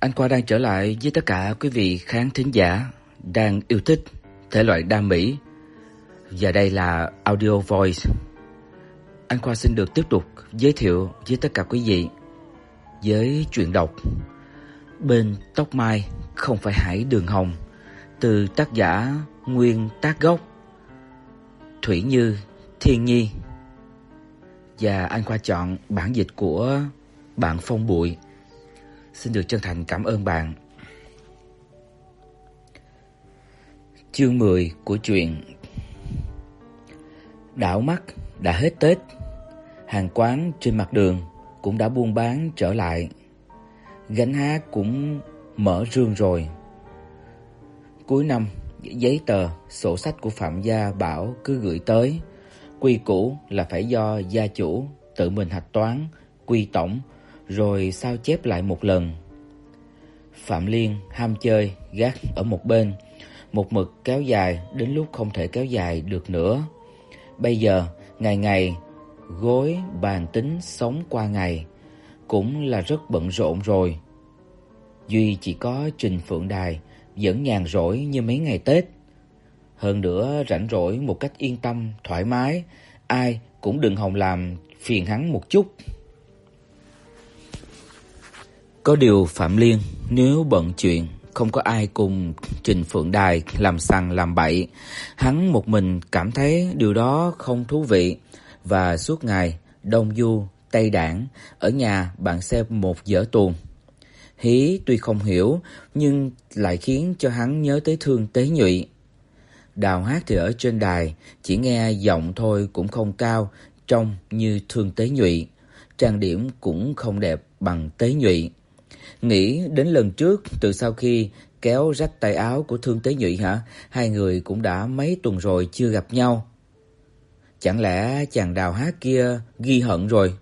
Anh Khoa đang trở lại với tất cả quý vị khán thính giả đang yêu thích thể loại đa mỹ. Và đây là Audio Voice. Anh Khoa xin được tiếp tục giới thiệu với tất cả quý vị với truyện đọc Bên tóc mai không phải hải đường hồng từ tác giả Nguyên Tác Gốc, Thủy Như Thiên Nhi và anh Khoa chọn bản dịch của bạn Phong Bụi. Xin được chân thành cảm ơn bạn. Chương 10 của truyện Đảo mắt đã hết Tết, hàng quán trên mặt đường cũng đã buôn bán trở lại. Gánh hát cũng mở rương rồi. Cuối năm, giấy tờ, sổ sách của Phạm gia bảo cứ gửi tới, quy củ là phải do gia chủ tự mình hạch toán, quy tổng rồi sao chép lại một lần. Phạm Liên ham chơi gác ở một bên, một mực kéo dài đến lúc không thể kéo dài được nữa. Bây giờ, ngày ngày gối bàn tính sống qua ngày cũng là rất bận rộn rồi. Duy chỉ có Trình Phượng Đài vẫn nhàn rỗi như mấy ngày Tết. Hơn nữa rảnh rỗi một cách yên tâm, thoải mái, ai cũng đừng hòng làm phiền hắn một chút. Có điều Phạm Liên nếu bận chuyện không có ai cùng Trình Phượng Đài làm sằng làm bậy, hắn một mình cảm thấy điều đó không thú vị và suốt ngày đông du tây đảng ở nhà bạn xem một dở tuồng. Hí tuy không hiểu nhưng lại khiến cho hắn nhớ tới Thương Tế Nhụy. Đào hát thì ở trên đài, chỉ nghe giọng thôi cũng không cao, trông như Thương Tế Nhụy, trang điểm cũng không đẹp bằng Tế Nhụy. Nghĩ đến lần trước từ sau khi kéo rách tay áo của Thương Tế Nhụy hả, hai người cũng đã mấy tuần rồi chưa gặp nhau. Chẳng lẽ chàng đào hát kia ghi hận rồi?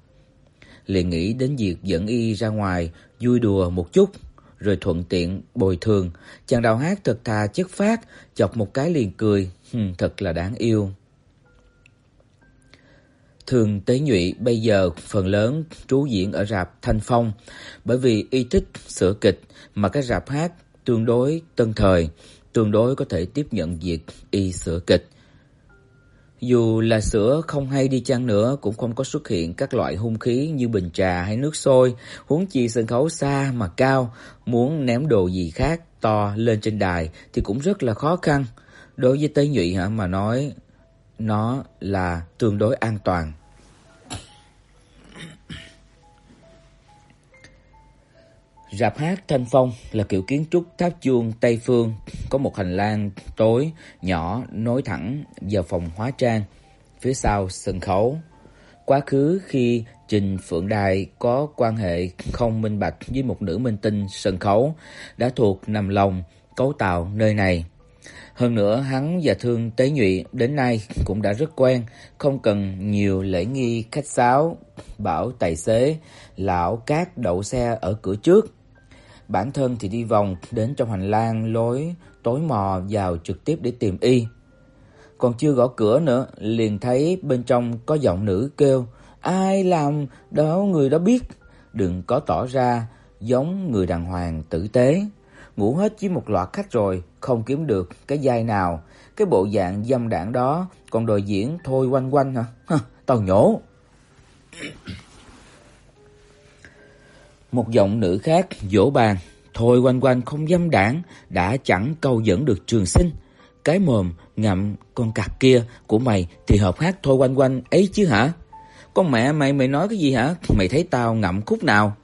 Liền nghĩ đến việc dẫn y ra ngoài vui đùa một chút, rồi thuận tiện bồi thường. Chàng đào hát thật thà chất phát, chọc một cái liền cười, hừ, thật là đáng yêu. Thường Tế Nhụy bây giờ phần lớn trú diễn ở rạp Thanh Phong, bởi vì y thích sửa kịch mà cái rạp hát tương đối tân thời, tương đối có thể tiếp nhận việc y sửa kịch. Dù là sữa không hay đi chăng nữa cũng không có xuất hiện các loại hung khí như bình trà hay nước sôi, huống chi sân khấu xa mà cao, muốn ném đồ gì khác to lên trên đài thì cũng rất là khó khăn. Đối với Tế Nhụy hả mà nói nó là tương đối an toàn. Rạp hát Thanh Phong là kiểu kiến trúc tháp chuông Tây phương, có một hành lang tối nhỏ nối thẳng vào phòng hóa trang, phía sau sân khấu. Quá khứ khi Trình Phượng Đài có quan hệ không minh bạch với một nữ minh tinh sân khấu đã thuộc nằm lòng cấu tạo nơi này. Hơn nữa hắn và Thương Tế Nhụy đến nay cũng đã rất quen, không cần nhiều lễ nghi khách sáo, bảo tài xế lão cát đậu xe ở cửa trước Bản thân thì đi vòng đến trong hành lang lối tối mò vào trực tiếp để tìm y. Còn chưa gõ cửa nữa, liền thấy bên trong có giọng nữ kêu: "Ai làm đó người đó biết, đừng có tỏ ra giống người đàng hoàng tử tế." Ngủ hết chỉ một loạt khách rồi, không kiếm được cái vai nào, cái bộ dạng dâm đảng đó còn đòi diễn thôi quanh quanh hả? Hả, tao nhổ. Một giọng nữ khác vỗ bàn, thôi quanh quanh không dâm đảng đã chẳng câu dẫn được Trường Sinh. Cái mồm ngậm con cặc kia của mày thì hợp hát thôi quanh quanh ấy chứ hả? Con mẹ mày mày nói cái gì hả? Mày thấy tao ngậm khúc nào?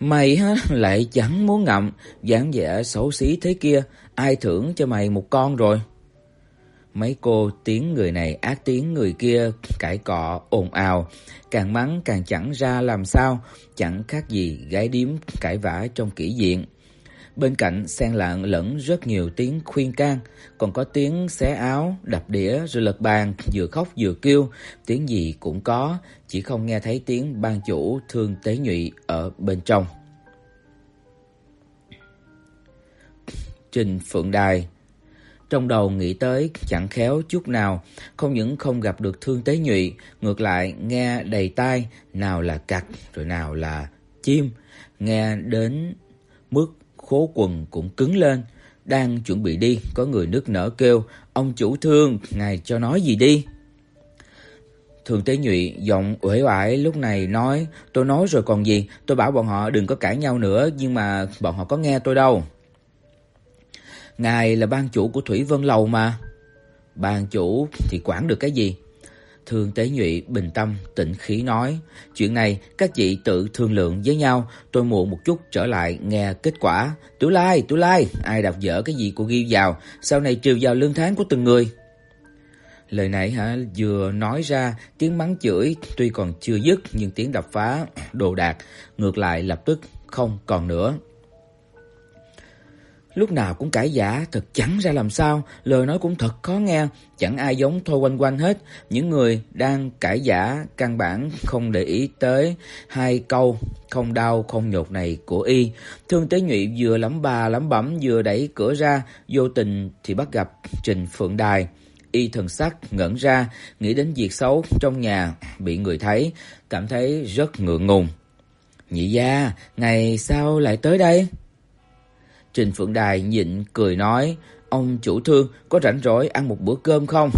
Mày hả lại chẳng muốn ngậm, dáng vẻ xấu xí thế kia, ai thưởng cho mày một con rồi? Mấy cô tiếng người này ác tiếng người kia cãi cọ ồn ào, càng mắng càng chẳng ra làm sao, chẳng khác gì gái điếm cãi vã trong kỹ diện. Bên cạnh xen lẫn lẫn rất nhiều tiếng khuyên can, còn có tiếng xé áo, đập đĩa rồi lật bàn, vừa khóc vừa kêu, tiếng gì cũng có, chỉ không nghe thấy tiếng ban chủ thương tế nhụy ở bên trong. Trình Phượng Đài trong đầu nghĩ tới chẳng khéo chút nào, không những không gặp được Thương Tế Nhụy, ngược lại nghe đầy tai, nào là cặc rồi nào là chim, nghe đến mức khố quần cũng cứng lên, đang chuẩn bị đi, có người nước nở kêu, "Ông chủ thương, ngài cho nói gì đi." Thường Tế Nhụy giọng uể oải lúc này nói, "Tôi nói rồi còn gì, tôi bảo bọn họ đừng có cãi nhau nữa, nhưng mà bọn họ có nghe tôi đâu." Ngài là ban chủ của Thủy Vân lầu mà. Ban chủ thì quản được cái gì? Thường Tế Nhụy bình tâm tĩnh khí nói, chuyện này các chị tự thương lượng với nhau, tôi muộn một chút trở lại nghe kết quả. Tú Lai, Tú Lai, ai đọc dở cái gì của ghi vào, sau này trừ vào lương tháng của từng người. Lời này hả vừa nói ra, tiếng mắng chửi tuy còn chưa dứt nhưng tiếng đập phá đồ đạc ngược lại lập tức không còn nữa. Lúc nào cũng cãi giả, thật chẳng ra làm sao, lời nói cũng thật khó nghe, chẳng ai giống Thôi Quanh Quanh hết. Những người đang cãi giả căn bản không để ý tới hai câu không đau không nhột này của y. Thương Tế Nhụy vừa lẩm bà lẩm bẩm vừa đẩy cửa ra, vô tình thì bắt gặp Trình Phượng Đài. Y thần sắc ngẩn ra, nghĩ đến việc xấu trong nhà bị người thấy, cảm thấy rất ngượng ngùng. Nhị gia, ngày sao lại tới đây? Trình Phượng Đài nhịn cười nói, "Ông chủ thương có rảnh rỗi ăn một bữa cơm không?"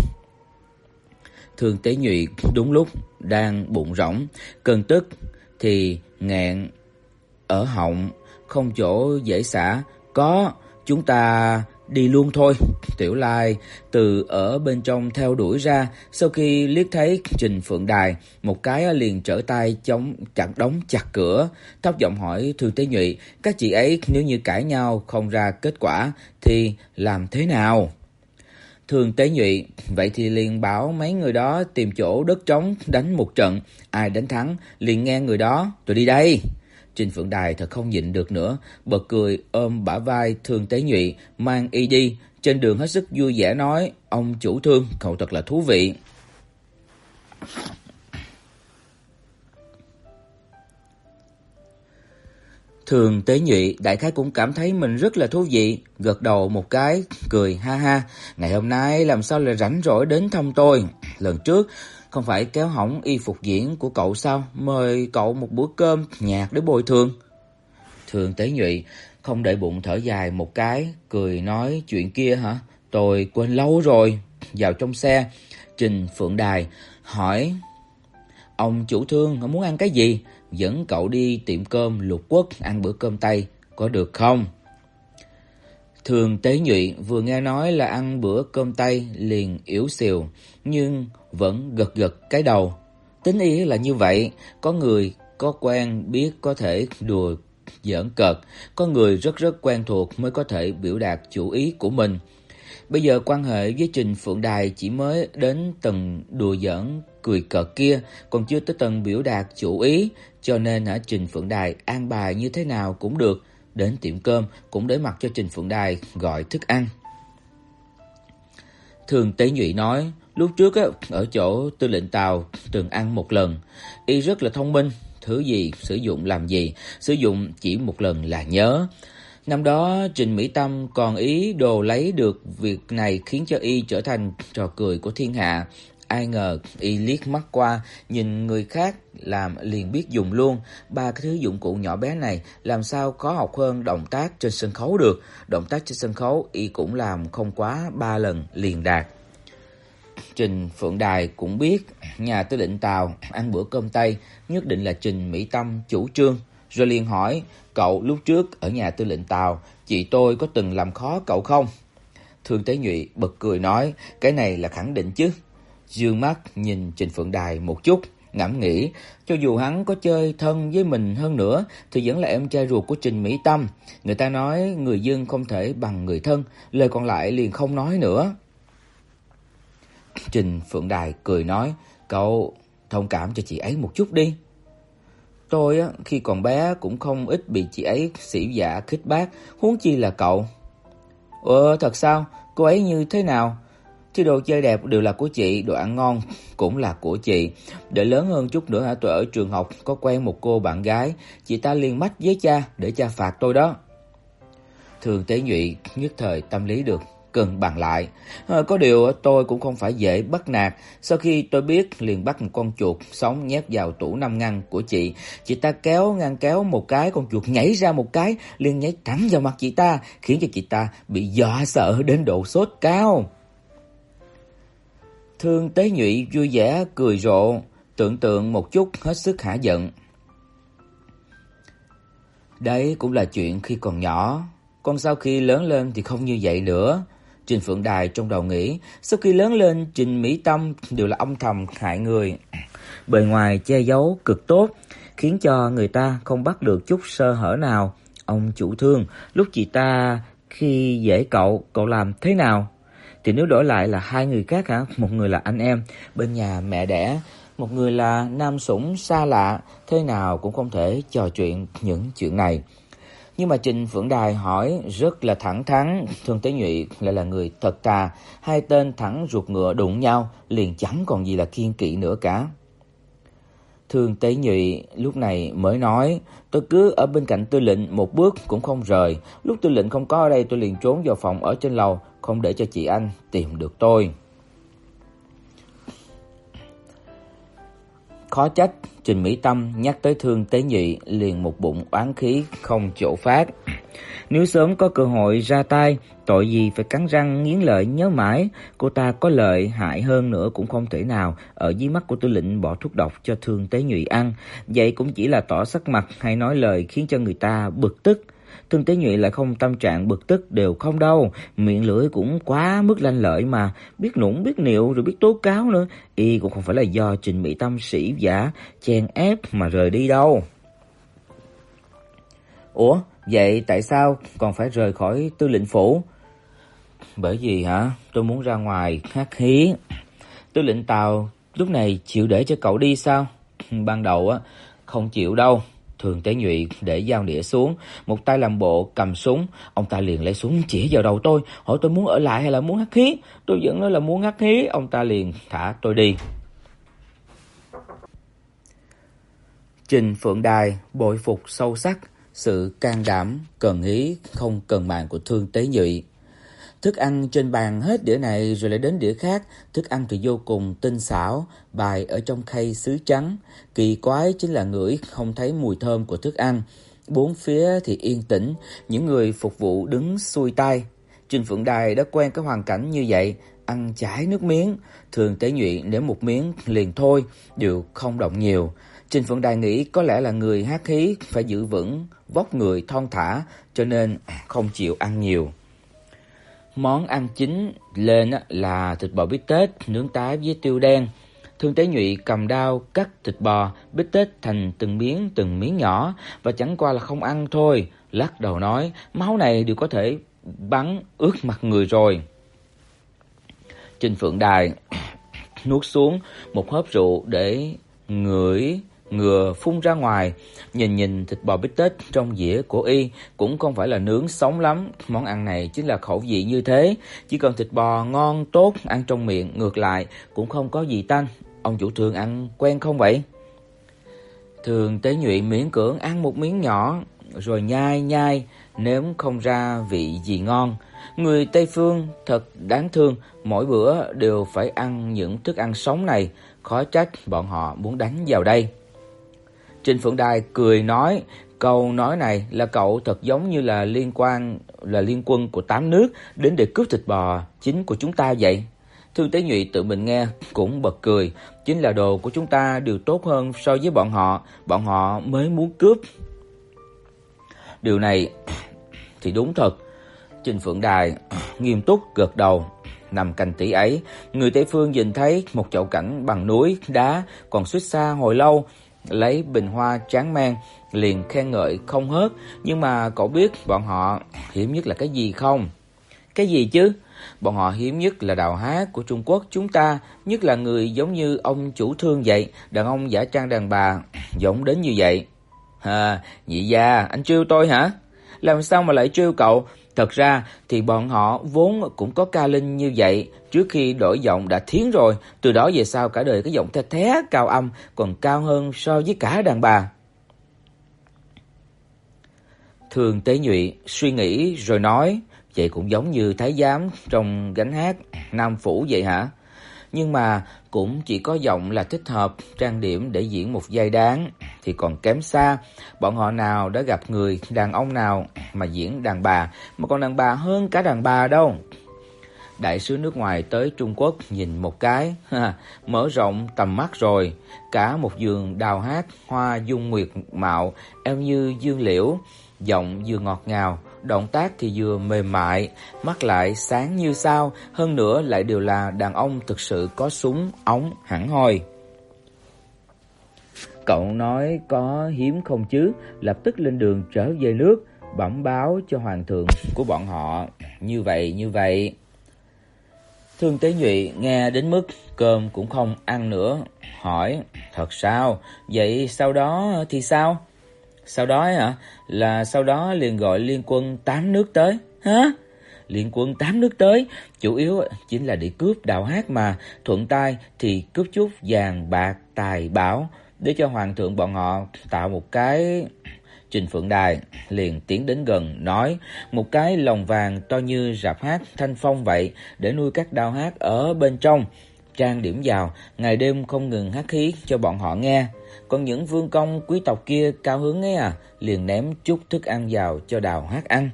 Thường Tế Nhụy đúng lúc đang bụng rỗng, cơn tức thì nghẹn ở họng, không chỗ dễ xả, "Có, chúng ta đi luôn thôi." Tiểu Lai từ ở bên trong theo đuổi ra, sau khi liếc thấy Trình Phượng Đài, một cái liền trở tay chống chặt đóng chặt cửa, thấp giọng hỏi Thư Tế Nhụy, các chị ấy nếu như cãi nhau không ra kết quả thì làm thế nào? Thường Tế Nhụy, vậy thì liền bảo mấy người đó tìm chỗ đất trống đánh một trận, ai đánh thắng liền nghe người đó, tôi đi đây. Trình Phượng Đài thật không nhịn được nữa, bật cười ôm bả vai Thường Tế Nhụy mang y đi, trên đường hết sức vui vẻ nói, ông chủ thương, cậu thật là thú vị. Thường Tế Nhụy đại khái cũng cảm thấy mình rất là thú vị, gật đầu một cái, cười ha ha, ngày hôm nay làm sao lại rảnh rỗi đến thăm tôi. Lần trước không phải kéo hỏng y phục diễn của cậu sao, mời cậu một bữa cơm nhạc để bồi thường. Thường Tế Nhụy không để bụng thở dài một cái, cười nói chuyện kia hả? Tôi quên lâu rồi. Vào trong xe, Trình Phượng Đài hỏi: "Ông chủ thương ông muốn ăn cái gì? Dẫn cậu đi tiệm cơm Lục Quốc ăn bữa cơm Tây, có được không?" Thường Tế Nhụy vừa nghe nói là ăn bữa cơm Tây liền yếu xìu, nhưng vẫn gật gật cái đầu. Tính ý là như vậy, có người có quen biết có thể đùa giỡn cợt, có người rất rất quen thuộc mới có thể biểu đạt chủ ý của mình. Bây giờ quan hệ với Trình Phượng Đài chỉ mới đến tầng đùa giỡn cười cợt kia, còn chưa tới tầng biểu đạt chủ ý, cho nên hả Trình Phượng Đài an bài như thế nào cũng được, đến tiệm cơm cũng để mặc cho Trình Phượng Đài gọi thức ăn. Thường Tế Nhụy nói, lúc trước á ở chỗ Tư lệnh Tàu từng ăn một lần, y rất là thông minh, thứ gì sử dụng làm gì, sử dụng chỉ một lần là nhớ. Năm đó Trình Mỹ Tâm còn ý đồ lấy được việc này khiến cho y trở thành trò cười của thiên hạ. Ai ngờ y liếc mắt qua, nhìn người khác làm liền biết dùng luôn. Ba cái thứ dụng cụ nhỏ bé này làm sao có học hơn động tác trên sân khấu được. Động tác trên sân khấu y cũng làm không quá ba lần liền đạt. Trình Phượng Đài cũng biết nhà tư lệnh Tàu ăn bữa cơm Tây nhất định là Trình Mỹ Tâm chủ trương, rồi liền hỏi, "Cậu lúc trước ở nhà tư lệnh Tàu, chị tôi có từng làm khó cậu không?" Thương Tế Nhụy bật cười nói, "Cái này là khẳng định chứ." Dương mắt nhìn Trình Phượng Đài một chút, ngẫm nghĩ, cho dù hắn có chơi thân với mình hơn nữa thì vẫn là em trai ruột của Trình Mỹ Tâm, người ta nói người dân không thể bằng người thân, lời còn lại liền không nói nữa. Trình Phượng Đài cười nói, "Cậu thông cảm cho chị ấy một chút đi." Tôi á khi còn bé cũng không ít bị chị ấy sỉ giả khích bác, huống chi là cậu. Ờ thật sao? Cô ấy như thế nào? Thì đồ chơi đẹp đều là của chị, đồ ăn ngon cũng là của chị. Để lớn hơn chút nữa hả tôi ở trường học có quen một cô bạn gái, chị ta liền mách với cha để cha phạt tôi đó. Thường Tế Nhụy nhất thời tâm lý được cân bằng lại. À, có điều tôi cũng không phải dễ bắt nạt, sau khi tôi biết liền bắt một con chuột sống nhét vào tủ năm ngăn của chị. Chị ta kéo ngăn kéo một cái, con chuột nhảy ra một cái, liền nhảy thẳng vào mặt chị ta, khiến cho chị ta bị dọa sợ đến độ sốt cao. Thương Tế Nhụy vui vẻ cười rộ, tưởng tượng một chút hết sức hả giận. Đấy cũng là chuyện khi còn nhỏ, còn sau khi lớn lên thì không như vậy nữa. Trình Phượng Đài trong đầu nghĩ, sau khi lớn lên Trình Mỹ Tâm đều là ông thầm hại người. Bề ngoài che giấu cực tốt, khiến cho người ta không bắt được chút sơ hở nào. Ông chủ thương, lúc chị ta khi dễ cậu, cậu làm thế nào? Thì nếu đổi lại là hai người khác hả? Một người là anh em bên nhà mẹ đẻ, một người là nam sủng xa lạ, thế nào cũng không thể trò chuyện những chuyện này. Nhưng mà Trình Phượng Đài hỏi rất là thẳng thắn, Thương Tế Nhụy lại là người thật thà, hai tên thẳng ruột ngựa đụng nhau, liền chẳng còn gì là kiên kỵ nữa cả. Thương Tế Nhụy lúc này mới nói, tôi cứ ở bên cạnh tư lệnh một bước cũng không rời, lúc tư lệnh không có ở đây tôi liền trốn vào phòng ở trên lầu, không để cho chị anh tìm được tôi. Khó trách Trình Mỹ Tâm nhắc tới Thương Tế Nhị liền một bụng oán khí không chỗ phát. Nếu sớm có cơ hội ra tay, tội gì phải cắn răng nghiến lợi nhớ mãi, cô ta có lợi hại hơn nữa cũng không thể nào ở dưới mắt của tư lệnh bỏ thuốc độc cho Thương Tế Nhụy ăn, vậy cũng chỉ là tỏ sắc mặt hay nói lời khiến cho người ta bực tức. Thương Tế Nhụy lại không tâm trạng bực tức đều không đâu, miệng lưỡi cũng quá mức lanh lợi mà, biết nũng biết nịu rồi biết tố cáo nữa, y cũng không phải là do Trình Mỹ Tâm sĩ giả chèn ép mà rời đi đâu. Ủa, vậy tại sao còn phải rời khỏi tư lệnh phủ? Bởi vì hả, tôi muốn ra ngoài khát khí Tư lệnh Tào lúc này chịu để cho cậu đi sao? Ban đầu á không chịu đâu, Thường Tế Nhụy để dao đĩa xuống, một tay làm bộ cầm súng, ông ta liền lấy súng chỉ vào đầu tôi, hỏi tôi muốn ở lại hay là muốn hắt khí. Tôi vẫn nói là muốn hắt khí, ông ta liền thả tôi đi. Trình Phượng Đài bội phục sâu sắc sự can đảm, cần ý, không cần mạng của Thương Tế Nhụy. Thức ăn trên bàn hết đĩa này rồi lại đến đĩa khác, thức ăn thì vô cùng tinh xảo, bài ở trong khay sứ trắng, kỳ quái chính là ngửi không thấy mùi thơm của thức ăn. Bốn phía thì yên tĩnh, những người phục vụ đứng xuôi tay. Trình Phượng Đài đã quen cái hoàn cảnh như vậy, ăn chảy nước miếng, thường tế nhụy nếu một miếng liền thôi, đều không động nhiều. Trình Phượng Đài nghĩ có lẽ là người hát khí phải giữ vững vóc người thon thả cho nên à, không chịu ăn nhiều. Món ăn chính lên là thịt bò bít tết nướng tái với tiêu đen. Thương Tế Nhụy cầm dao cắt thịt bò bít tết thành từng miếng từng miếng nhỏ và chẳng qua là không ăn thôi, lắc đầu nói, máu này đều có thể bắn ướt mặt người rồi. Trình Phượng Đài nuốt xuống một hớp rượu để ngửi ngừa phun ra ngoài. Nhìn nhìn thịt bò bít tết trong dĩa của y cũng không phải là nướng sống lắm, món ăn này chính là khẩu vị như thế, chỉ cần thịt bò ngon tốt ăn trong miệng ngược lại cũng không có gì tanh. Ông chủ thường ăn quen không vậy? Thường Tế Nhụy miễn cưỡng ăn một miếng nhỏ rồi nhai nhai nếm không ra vị gì ngon. Người Tây phương thật đáng thương, mỗi bữa đều phải ăn những thức ăn sống này, khó trách bọn họ muốn đánh vào đây. Trình Phượng Đài cười nói, câu nói này là cậu thật giống như là liên quan là liên quân của tám nước đến để cướp thịt bò chính của chúng ta vậy. Thư Tế Nhụy tự mình nghe cũng bật cười, chính là đồ của chúng ta đều tốt hơn so với bọn họ, bọn họ mới muốn cướp. Điều này thì đúng thật. Trình Phượng Đài nghiêm túc gật đầu, nằm cạnh tỷ ấy, người Tây phương nhìn thấy một chậu cảnh bằng núi đá còn suýt xa hồi lâu, lấy bình hoa tráng men, liền khen ngợi không hết, nhưng mà cậu biết bọn họ hiếm nhất là cái gì không? Cái gì chứ? Bọn họ hiếm nhất là đào hát của Trung Quốc chúng ta, nhất là người giống như ông chủ thương vậy, đàn ông giả trang đàn bà, giống đến như vậy. À, nhị gia, anh trêu tôi hả? Làm sao mà lại trêu cậu? Thật ra thì bọn họ vốn cũng có ca linh như vậy, trước khi đổi giọng đã thiến rồi, từ đó về sau cả đời cái giọng the thé cao âm còn cao hơn so với cả đàn bà. Thường Tế Nhụy suy nghĩ rồi nói, Vậy cũng giống như thái giám trong gánh hát Nam phủ vậy hả? Nhưng mà cũng chỉ có giọng là thích hợp trang điểm để diễn một vai đáng thì còn kém xa. Bọn họ nào đã gặp người đàn ông nào mà diễn đàn bà mà còn đàn bà hơn cả đàn bà đâu. Đại sứ nước ngoài tới Trung Quốc nhìn một cái, ha, mở rộng tầm mắt rồi, cả một vườn đào hát hoa dung nguyệt mạo, eo như dương liễu, giọng vừa ngọt ngào, động tác thì vừa mềm mại, mắt lại sáng như sao, hơn nữa lại đều là đàn ông thực sự có súng ống hẳn hoi. Cậu nói có hiếm không chứ, lập tức lên đường trở về nước, bẩm báo cho hoàng thượng của bọn họ, như vậy như vậy. Thương Tế Nhụy nghe đến mức cơm cũng không ăn nữa, hỏi: "Thật sao? Vậy sau đó thì sao?" Sau đó hả? Là sau đó liền gọi liên quân tám nước tới. Hả? Liên quân tám nước tới, chủ yếu chính là để cướp đào hát mà, thuận tay thì cướp chút vàng bạc tài bảo để cho hoàng thượng bọn họ tạo một cái Trình Phượng Đài liền tiến đến gần nói, một cái lồng vàng to như rạp hát Thanh Phong vậy để nuôi các đào hát ở bên trong, trang điểm vào, ngày đêm không ngừng hát khí cho bọn họ nghe. Còn những vương công quý tộc kia cao hứng ấy à, liền ném chút thức ăn vào cho đào hát ăn.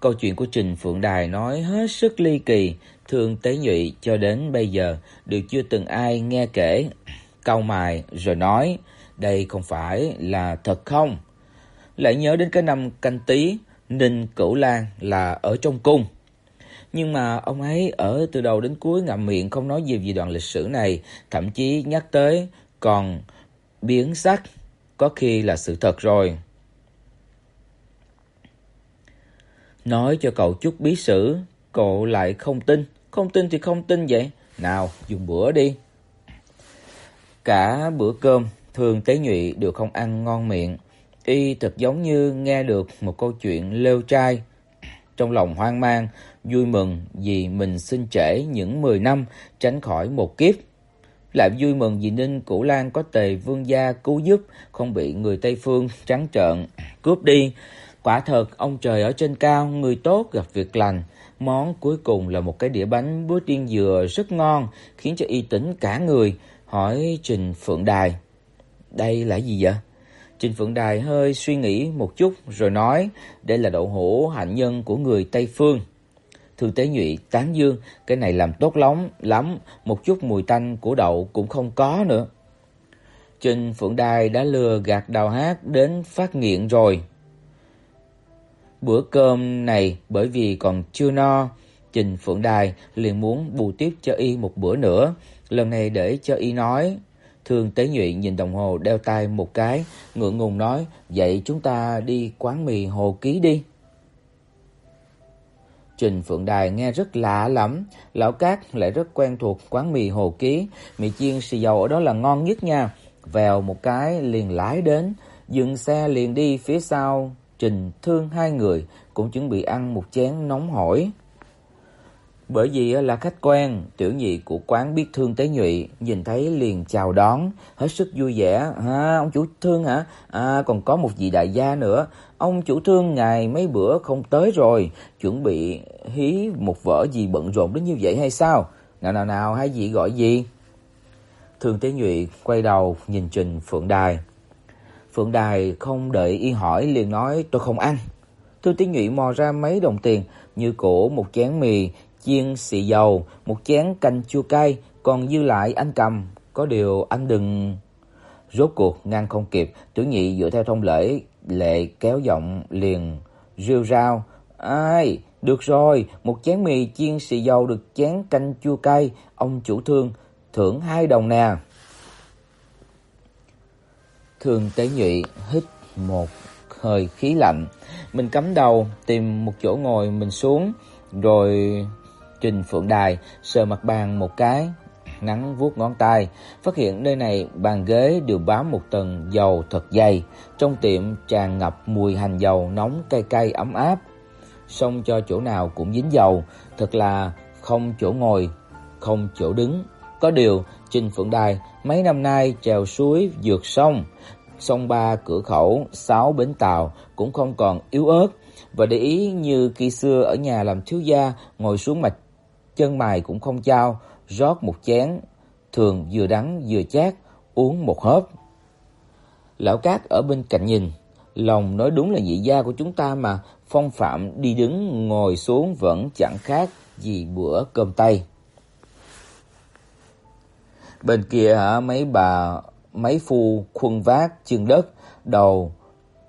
Câu chuyện của Trình Phượng Đài nói hết sức ly kỳ, thường tế nhụy cho đến bây giờ đều chưa từng ai nghe kể. Cau mày rồi nói, đây không phải là thật không? Lại nhớ đến cái năm canh tí, Ninh Cửu Lan là ở trong cung. Nhưng mà ông ấy ở từ đầu đến cuối ngậm miệng không nói gì về đoạn lịch sử này, thậm chí nhắc tới còn biến sắc, có khi là sự thật rồi. Nói cho cậu chút bí sử, cậu lại không tin, không tin thì không tin vậy. Nào, dùng bữa đi. Cả bữa cơm, Thường Tế Nhụy đều không ăn ngon miệng, y thật giống như nghe được một câu chuyện lêu trai. Trong lòng hoang mang, vui mừng vì mình xin trễ những 10 năm tránh khỏi một kiếp lại vui mừng vì Ninh Cửu Lan có Tề Vương gia cứu giúp, không bị người Tây phương trắng trợn cướp đi. Quả thật ông trời ở trên cao, người tốt gặp việc lành. Món cuối cùng là một cái đĩa bánh bướu tiên dừa rất ngon, khiến cho y tỉnh cả người, hỏi Trình Phượng Đài: "Đây là gì vậy?" Trình Phượng Đài hơi suy nghĩ một chút rồi nói: "Đây là đậu hũ hạnh nhân của người Tây phương." Thư Tế Nhụy tán dương, cái này làm tốt lắm, lắm, một chút mùi tanh của đậu cũng không có nữa. Trình Phượng Đài đã lừa gạt Đào Hát đến phát nghiện rồi. Bữa cơm này bởi vì còn chưa no, Trình Phượng Đài liền muốn bù tiếp cho y một bữa nữa, lần này để cho y nói. Thường Tế Nhụy nhìn đồng hồ đeo tay một cái, ngượng ngùng nói: "Vậy chúng ta đi quán mì Hồ Ký đi." Trình Phượng Đài nghe rất lạ lắm, lão Cát lại rất quen thuộc quán mì Hồ Ký, mì chiên xì dầu ở đó là ngon nhất nha. Vèo một cái liền lái đến, dừng xe liền đi phía sau, Trình Thương hai người cũng chuẩn bị ăn một chén nóng hổi. Bởi vì là khách quen, tiểu nhị của quán biết Thương Tế Nhụy, nhìn thấy liền chào đón, hết sức vui vẻ. "Ha, ông chủ Thương hả? À còn có một vị đại gia nữa, ông chủ Thương ngày mấy bữa không tới rồi, chuẩn bị hí một vở gì bận rộn đến như vậy hay sao? Nào nào nào, hai vị gọi gì?" Thương Tế Nhụy quay đầu nhìn Trình Phượng Đài. Phượng Đài không đợi y hỏi liền nói tôi không ăn. Thương Tế Nhụy mò ra mấy đồng tiền như cổ một chén mì chiên xì dầu, một chén canh chua cay, còn dư lại anh cầm, có điều anh đừng. Rốt cuộc ngăn không kịp, Tiểu Nhị dựa theo thông lễ lệ kéo giọng liền rêu rao, "Ai, được rồi, một chén mì chiên xì dầu được chén canh chua cay, ông chủ thương thưởng hai đồng nè." Thường Tế Nhụy hít một hơi khí lạnh, mình cắm đầu tìm một chỗ ngồi mình xuống, rồi Trình Phượng Đài sờ mặt bàn một cái, nắng vuốt ngón tay, phát hiện nơi này bàn ghế đều bám một tầng dầu thật dày, trong tiệm tràn ngập mùi hành dầu nóng cay cay ấm áp. Xông cho chỗ nào cũng dính dầu, thật là không chỗ ngồi, không chỗ đứng. Có điều, Trình Phượng Đài mấy năm nay trèo suối vượt sông, sông Ba cửa khẩu, sáu bến tàu cũng không còn yếu ớt và để ý như khi xưa ở nhà làm thiếu gia, ngồi xuống mà chân mày cũng không chao, rót một chén, thường vừa đắng vừa chát, uống một hớp. Lão Cát ở bên cạnh nhìn, lòng nói đúng là dị gia của chúng ta mà, phong phạm đi đứng ngồi xuống vẫn chẳng khác gì bữa cơm tây. Bên kia hả mấy bà mấy phu khuân vác chân đất, đầu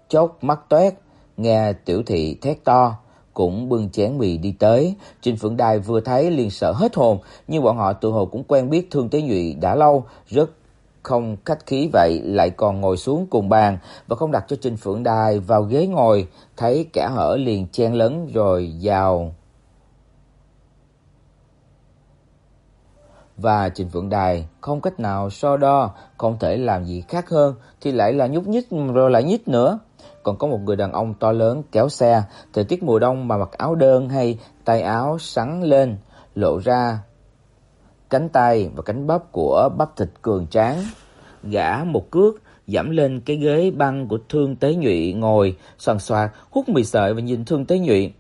chốc mắt toét, nghe tiểu thị thét to, cũng bưng chén mì đi tới. Trình Phượng Đài vừa thấy liền sợ hết hồn, nhưng bọn họ tự hồ cũng quen biết Thương Tế Nhụy đã lâu, rất không khách khí vậy lại còn ngồi xuống cùng bàn và không đặt cho Trình Phượng Đài vào ghế ngồi, thấy kẻ hở liền chen lấn rồi vào và Trình vượng Đài không cách nào so đo, không thể làm gì khác hơn thì lại là nhúc nhích rồi lại nhích nữa. Còn có một người đàn ông to lớn kéo xe, thời tiết mùa đông mà mặc áo đơn hay tay áo sắn lên, lộ ra cánh tay và cánh bắp của bắp thịt cường tráng. Gã một cước giảm lên cái ghế băng của Thương Tế Nhụy ngồi, soàn soạt hút mì sợi và nhìn Thương Tế Nhụy.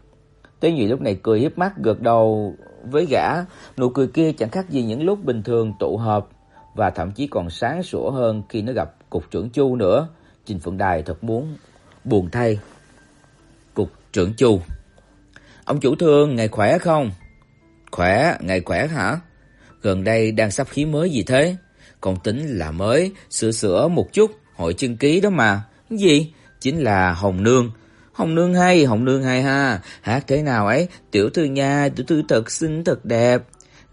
Tế Nhụy lúc này cười hiếp mắt gật đầu với gã, nụ cười kia chẳng khác gì những lúc bình thường tụ họp và thậm chí còn sáng sủa hơn khi nó gặp cục trưởng Chu nữa. Trình Phượng Đài thật muốn buồn thay. Cục trưởng Chu. Ông chủ thương, ngày khỏe không? Khỏe, ngày khỏe hả? Gần đây đang sắp khí mới gì thế? Còn tính là mới, sửa sửa một chút, hội chân ký đó mà. Cái gì? Chính là Hồng Nương. Hồng Nương hay, Hồng Nương hay ha. Hát thế nào ấy? Tiểu thư nha, tiểu thư thật xinh thật đẹp.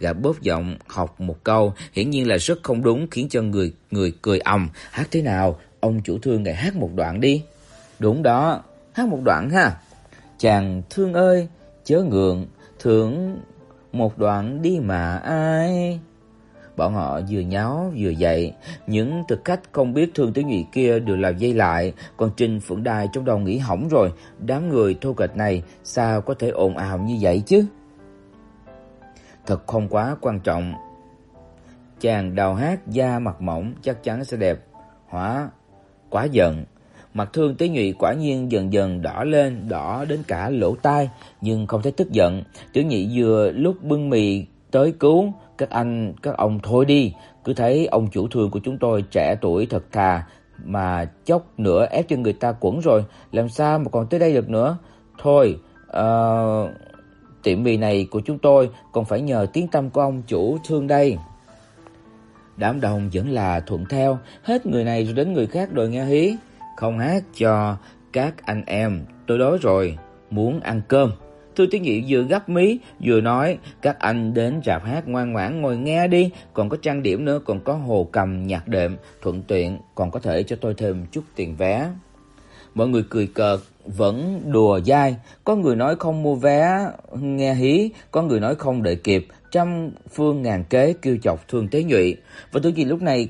Gã bóp giọng học một câu, hiển nhiên là rất không đúng khiến cho người người cười ầm. Hát thế nào? Ông chủ thương ngài hát một đoạn đi. Đúng đó, hát một đoạn ha. Chàng thương ơi, chớ ngượng, thưởng một đoạn đi mà ai. Bọn họ vừa nháo vừa dậy, những thực khách không biết Thương Tiểu Nhụy kia đều là dây lại, còn Trình Phượng Đài trong đầu nghĩ hỏng rồi, đám người thô kệch này sao có thể ồn ào như vậy chứ? Thật không quá quan trọng. Chàng đào hát da mặt mỏng chắc chắn sẽ đẹp. Hóa quá giận, mặt Thương Tế Nhụy quả nhiên dần dần đỏ lên, đỏ đến cả lỗ tai, nhưng không thấy tức giận. Tiểu Nhị vừa lúc bưng mì tới cứu, các anh, các ông thôi đi, cứ thấy ông chủ thương của chúng tôi trẻ tuổi thật thà mà chốc nữa ép cho người ta quẩn rồi, làm sao mà còn tới đây được nữa. Thôi, ờ, uh, tiệm mì này của chúng tôi còn phải nhờ tiếng tâm của ông chủ thương đây. Đám đông vẫn là thuận theo, hết người này rồi đến người khác đòi nghe hí, không hát cho các anh em, tôi đói rồi, muốn ăn cơm. Thư Tiến nghị vừa gấp mí vừa nói, các anh đến rạp hát ngoan ngoãn ngồi nghe đi, còn có trang điểm nữa, còn có hồ cầm nhạc đệm, thuận tiện còn có thể cho tôi thêm chút tiền vé. Mọi người cười cợt, vẫn đùa dai, có người nói không mua vé nghe hí, có người nói không đợi kịp, trăm phương ngàn kế kêu chọc Thương Tế Nhụy. Và tôi Kỳ lúc này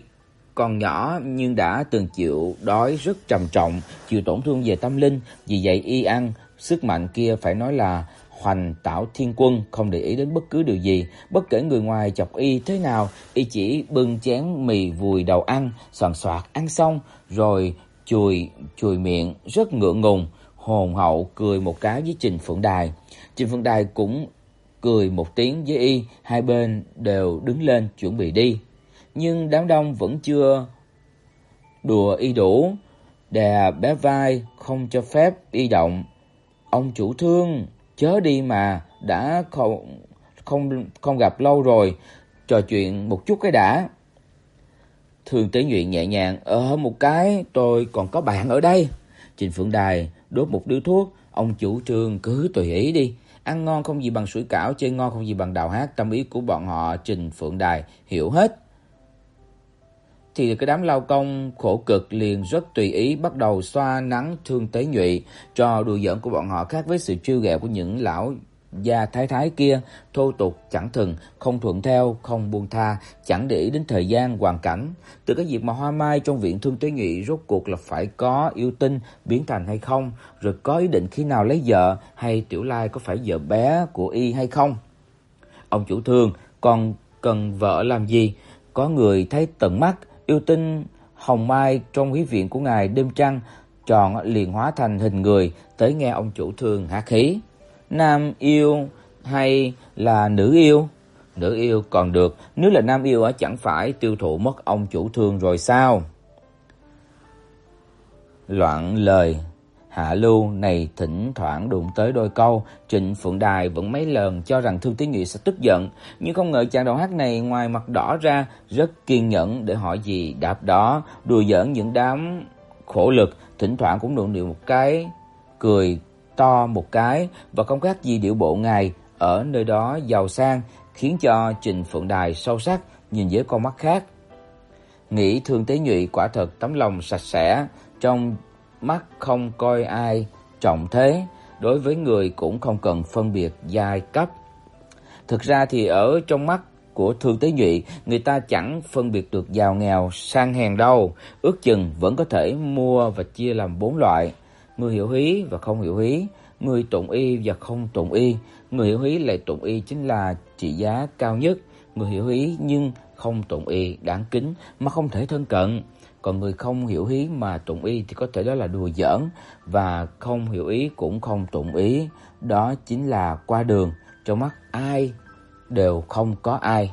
còn nhỏ nhưng đã từng chịu đói rất trầm trọng, chịu tổn thương về tâm linh, vì vậy y ăn Sức mạnh kia phải nói là hoành tảo thiên quân, không để ý đến bất cứ điều gì, bất kể người ngoài chọc y thế nào, y chỉ bưng chén mì vùi đầu ăn, soạn soạt ăn xong rồi chùi chùi miệng rất ngượng ngùng, hồn hậu cười một cái với Trình Phượng Đài. Trình Phượng Đài cũng cười một tiếng với y, hai bên đều đứng lên chuẩn bị đi. Nhưng đám đông vẫn chưa đùa y đủ, đè bé vai không cho phép y động. Ông chủ thương, chớ đi mà, đã không không không gặp lâu rồi, trò chuyện một chút cái đã. Thường Tế Nhuyện nhẹ nhàng, "Ờ một cái, tôi còn có bạn ở đây." Trình Phượng Đài đốt một điếu thuốc, "Ông chủ trương cứ tùy ý đi, ăn ngon không gì bằng sủi cảo, chơi ngon không gì bằng đào hát." Tâm ý của bọn họ Trình Phượng Đài hiểu hết thì cái đám lao công khổ cực liền rất tùy ý bắt đầu xoa nắng thương tế nhụy, trò đùa giỡn của bọn họ khác với sự trêu ghẹo của những lão gia thái thái kia, thô tục chẳng thừng, không thuận theo, không buông tha, chẳng để ý đến thời gian hoàn cảnh. Từ cái việc mà Hoa Mai trong viện Thương Tế Nhụy rốt cuộc là phải có yêu tinh biến thành hay không, rồi có ý định khi nào lấy vợ hay Tiểu Lai có phải vợ bé của y hay không. Ông chủ thương còn cần vợ làm gì? Có người thấy tận mắt yêu tinh hồng mai trong quý viện của ngài đêm trăng tròn liền hóa thành hình người tới nghe ông chủ thương hạ khí. Nam yêu hay là nữ yêu? Nữ yêu còn được, nếu là nam yêu á chẳng phải tiêu thụ mất ông chủ thương rồi sao? Loạn lời Hạ Lưu này thỉnh thoảng đụng tới đôi câu, Trịnh Phượng Đài vẫn mấy lần cho rằng Thương Tế Nghị sẽ tức giận, nhưng không ngờ chàng đầu hát này ngoài mặt đỏ ra rất kiên nhẫn để hỏi gì đáp đó, đùa giỡn những đám khổ lực, thỉnh thoảng cũng nụ nịu một cái, cười to một cái và không khác gì điệu bộ ngài ở nơi đó giàu sang, khiến cho Trịnh Phượng Đài sâu sắc nhìn với con mắt khác. Nghĩ Thương Tế Nhụy quả thật tấm lòng sạch sẽ, trong mắt không coi ai trọng thế, đối với người cũng không cần phân biệt giai cấp. Thực ra thì ở trong mắt của Thương Tế Nhụy, người ta chẳng phân biệt được giàu nghèo, sang hèn đâu, ước chừng vẫn có thể mua và chia làm bốn loại: người hiểu ý và không hiểu ý, người tụng y và không tụng y. Người hiểu ý lại tụng y chính là trị giá cao nhất, người hiểu ý nhưng không tụng y đáng kính mà không thể thân cận còn người không hiểu ý mà tụng ý thì có thể đó là đùa giỡn và không hiểu ý cũng không tụng ý, đó chính là qua đường, trong mắt ai đều không có ai.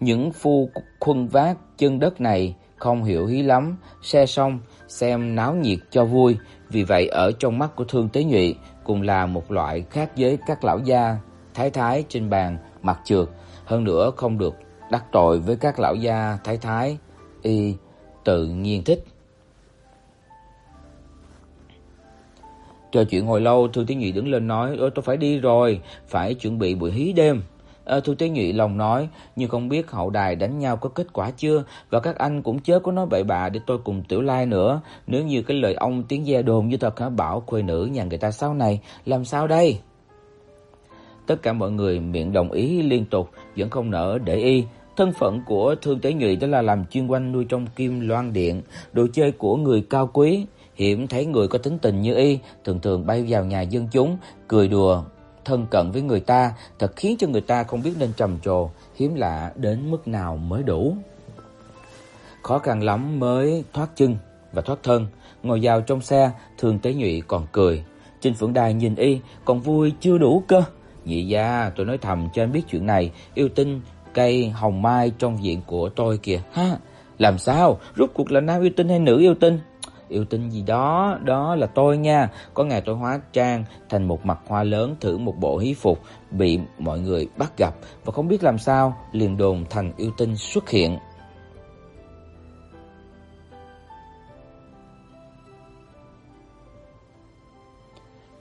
Những phu khuân vác chân đất này không hiểu ý lắm, xe xong xem náo nhiệt cho vui, vì vậy ở trong mắt của Thương Tế Nhụy cũng là một loại khác với các lão gia thái thái trên bàn mặt trượt, hơn nữa không được đắc tội với các lão gia thái thái y tự nhiên thích. Trò chuyện hồi lâu, Thư Tiến Nhụy đứng lên nói: "Ơ tôi phải đi rồi, phải chuẩn bị buổi hí đêm." À, Thư Tiến Nhụy lòng nói, nhưng không biết hậu đài đánh nhau có kết quả chưa và các anh cũng chớ có nói bậy bạ để tôi cùng Tiểu Lai nữa, nếu như cái lời ông tiếng gia đồn như thật hả bảo khuê nữ nhà người ta sau này, làm sao đây? Tất cả mọi người miệng đồng ý liên tục, vẫn không nỡ để y, Thân phận của Thương Tế Nhụy đó là làm chuyên quanh nuôi trong kim loan điện, đồ chơi của người cao quý, hiểm thấy người có tính tình như y, thường thường bay vào nhà dân chúng, cười đùa, thân cận với người ta, thật khiến cho người ta không biết nên trầm trồ, hiếm lạ đến mức nào mới đủ. Khó khăn lắm mới thoát chân và thoát thân, ngồi vào trong xe, Thương Tế Nhụy còn cười. Trình Phượng Đài nhìn y, còn vui chưa đủ cơ. Nhị gia, tôi nói thầm cho anh biết chuyện này, yêu tinh cây hồng mai trong viện của tôi kìa. Ha, làm sao? Rốt cuộc là nam yêu tinh hay nữ yêu tinh? Yêu tinh gì đó, đó là tôi nha. Có ngày tôi hóa trang thành một mặt hoa lớn thử một bộ hí phục, bị mọi người bắt gặp và không biết làm sao liền đồn thành yêu tinh xuất hiện.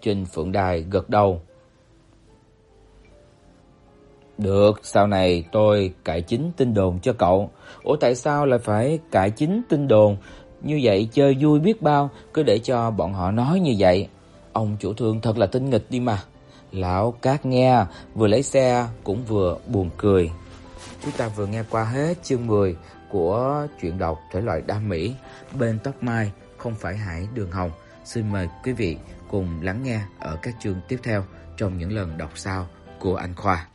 Trình Phượng Đài gật đầu, được, sau này tôi cải chính tin đồn cho cậu. Ủa tại sao lại phải cải chính tin đồn? Như vậy chơi vui biết bao, cứ để cho bọn họ nói như vậy. Ông chủ thương thật là tinh nghịch đi mà. Lão Cát nghe, vừa lấy xe cũng vừa buồn cười. Chúng ta vừa nghe qua hết chương 10 của truyện đọc thể loại đam mỹ bên tóc mai không phải hải đường hồng. Xin mời quý vị cùng lắng nghe ở các chương tiếp theo trong những lần đọc sau của anh Khoa.